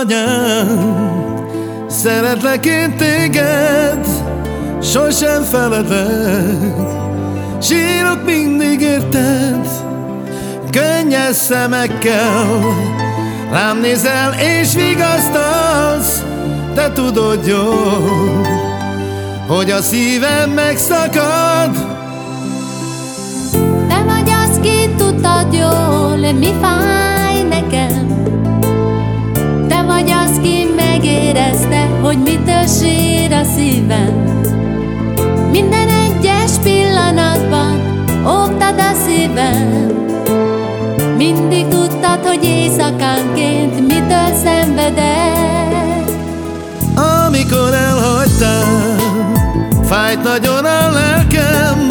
anyám, szeretlek én téged, sosem feledek. Sírok mindig érted, könnyes szemekkel, rám nézel és vigasztalsz, te tudod jó, hogy a szívem megszakad. Te vagy az, ki tudtad jól, mi fáj fájt nagyon a lelkem,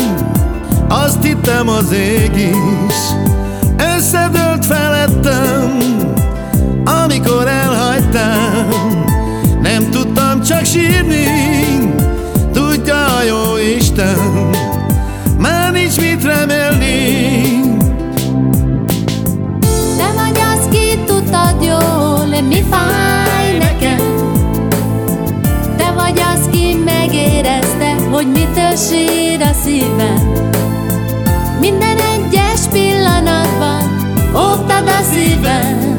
azt hittem az ég is, összedőlt felettem. Amikor elhagytál, nem tudtam csak sírni, tudja a jó Isten, már nincs mit remélni. Te vagy az, ki tudtad jól, mi fáj szívem. Minden egyes pillanatban óvtad a szívem.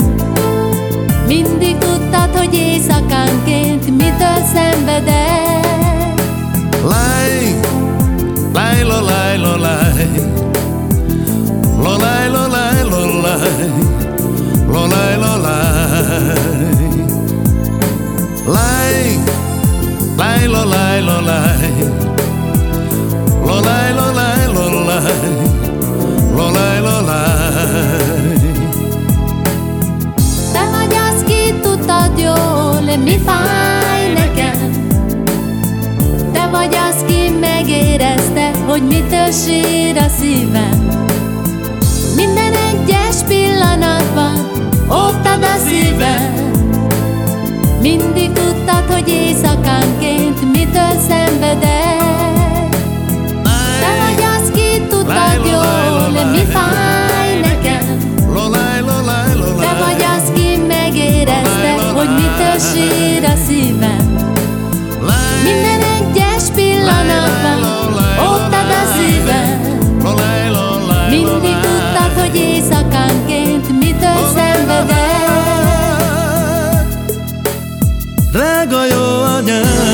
Mindig tudtad, hogy éjszakánként mitől szenvedek. Láj, láj, la, láj, la, láj. La, láj, la, láj, la, láj. La, láj, la, láj. Láj, láj, la, láj, la, láj. Mi fáj nekem. Te vagy az, ki megérezte, hogy mitől sír a szívem. Minden egyes pillanatban óvtad a szívem. Mindig tudtad, hogy éjszakánként Drága jó anyám,